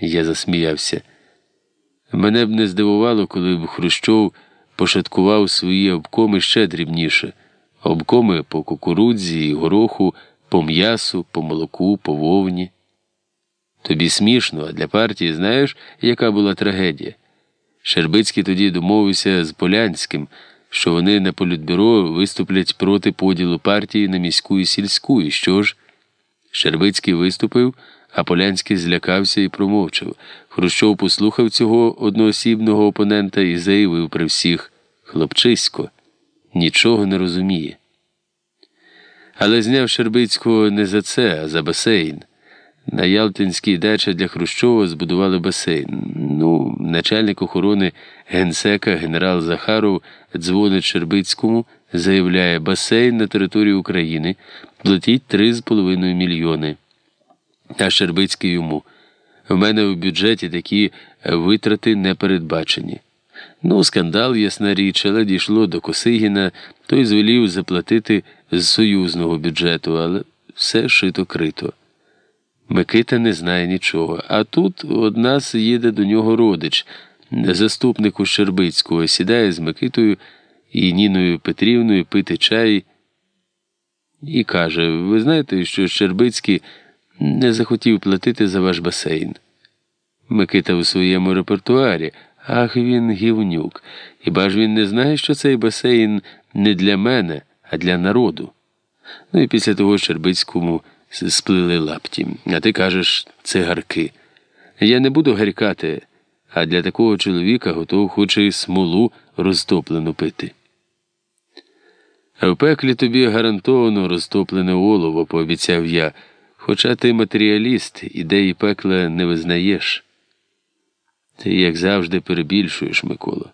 Я засміявся. Мене б не здивувало, коли б Хрущов пошаткував свої обкоми ще дрібніше. Обкоми по кукурудзі і гороху, по м'ясу, по молоку, по вовні. Тобі смішно, а для партії знаєш, яка була трагедія? Шербицький тоді домовився з Полянським, що вони на політбюро виступлять проти поділу партії на міську і сільську. І що ж? Шербицький виступив, а Полянський злякався і промовчав. Хрущов послухав цього одноосібного опонента і заявив при всіх хлопчисько, нічого не розуміє. Але зняв Шербицького не за це, а за басейн. На Ялтинській дачі для Хрущова збудували басейн. Ну, начальник охорони генсека генерал Захаров дзвонить Шербицькому, заявляє, басейн на території України платіть 3,5 мільйони. А Шербицький йому. В мене в бюджеті такі витрати не передбачені. Ну, скандал, ясна річ, але дійшло до Косигіна, той звелів заплатити з союзного бюджету, але все шито крито. Микита не знає нічого. А тут од нас їде до нього родич, заступнику Щербицького, сідає з Микитою і Ніною Петрівною пити чай і каже: Ви знаєте, що Щербицький не захотів платити за ваш басейн. Микита у своєму репертуарі, ах він гівнюк. Хіба ж він не знає, що цей басейн не для мене, а для народу? Ну і після того Щербицькому сплили лапті. А ти кажеш, цигарки. Я не буду гарькати, а для такого чоловіка готов хоче й смолу розтоплену пити. В пеклі тобі гарантовано розтоплене олово, пообіцяв я, хоча ти матеріаліст, ідеї пекла не визнаєш. Ти, як завжди, перебільшуєш, Микола.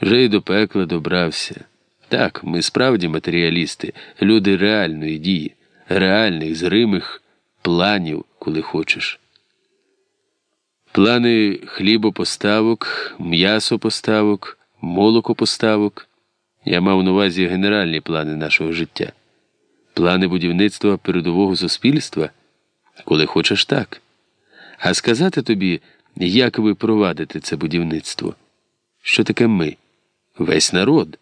Вже й до пекла добрався. Так, ми справді матеріалісти, люди реальної дії реальних, зримих планів, коли хочеш. Плани хлібопоставок, м'ясопоставок, молокопоставок. Я мав на увазі генеральні плани нашого життя, плани будівництва передового суспільства, коли хочеш так. А сказати тобі, як ви провадите це будівництво? Що таке ми? Весь народ.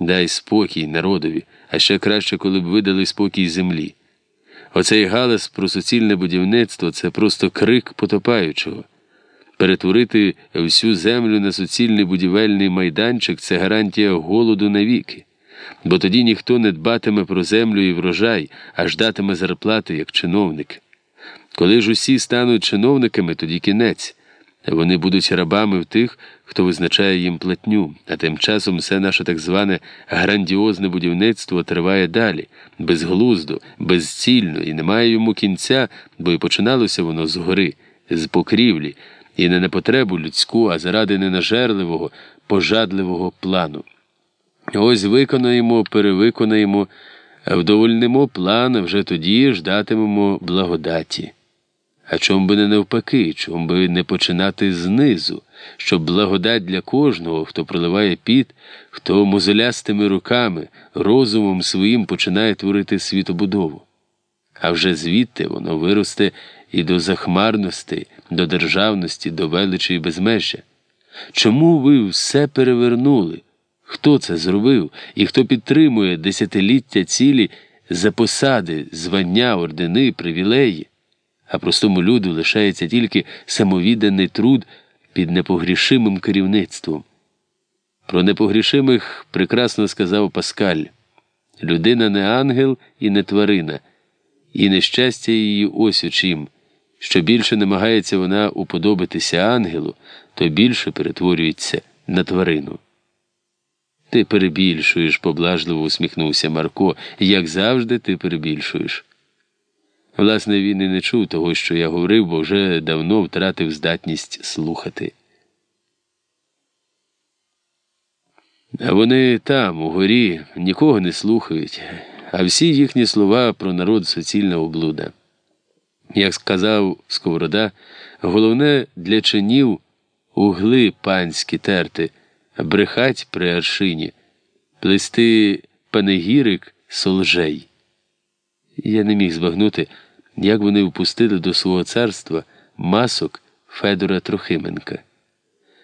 Дай спокій народові, а ще краще, коли б видали спокій землі. Оцей галас про суцільне будівництво це просто крик потопаючого. Перетворити всю землю на суцільний будівельний майданчик це гарантія голоду навіки, бо тоді ніхто не дбатиме про землю і врожай, а ждатиме зарплати як чиновник. Коли ж усі стануть чиновниками, тоді кінець. Вони будуть рабами в тих, хто визначає їм платню, а тим часом все наше так зване грандіозне будівництво триває далі, безглуздо, безцільно, і немає йому кінця, бо і починалося воно згори, з покрівлі, і не на потребу людську, а заради ненажерливого, пожадливого плану. Ось виконаємо, перевиконаємо, вдовольнимо план, вже тоді ждатимемо благодаті. А чом би не навпаки, чом би не починати знизу, щоб благодать для кожного, хто проливає піт, хто мозолястими руками, розумом своїм починає творити світобудову. А вже звідти воно виросте і до захмарності, до державності, до величі і безмежжя. Чому ви все перевернули? Хто це зробив і хто підтримує десятиліття цілі за посади, звання, ордени, привілеї? А простому люду лишається тільки самовідданий труд під непогрішимим керівництвом. Про непогрішимих прекрасно сказав Паскаль людина не ангел і не тварина, і нещастя її ось у чим. Що більше намагається вона уподобитися ангелу, то більше перетворюється на тварину. Ти перебільшуєш, поблажливо усміхнувся Марко, як завжди, ти перебільшуєш. Власне, він і не чув того, що я говорив, бо вже давно втратив здатність слухати. А вони там, у горі, нікого не слухають, а всі їхні слова про народ суцільна облуда. Як сказав Сковорода, головне для чинів угли панські терти, брехать при аршині, плести панегірик солжей. Я не міг збагнути, як вони впустили до свого царства масок Федора Трохименка.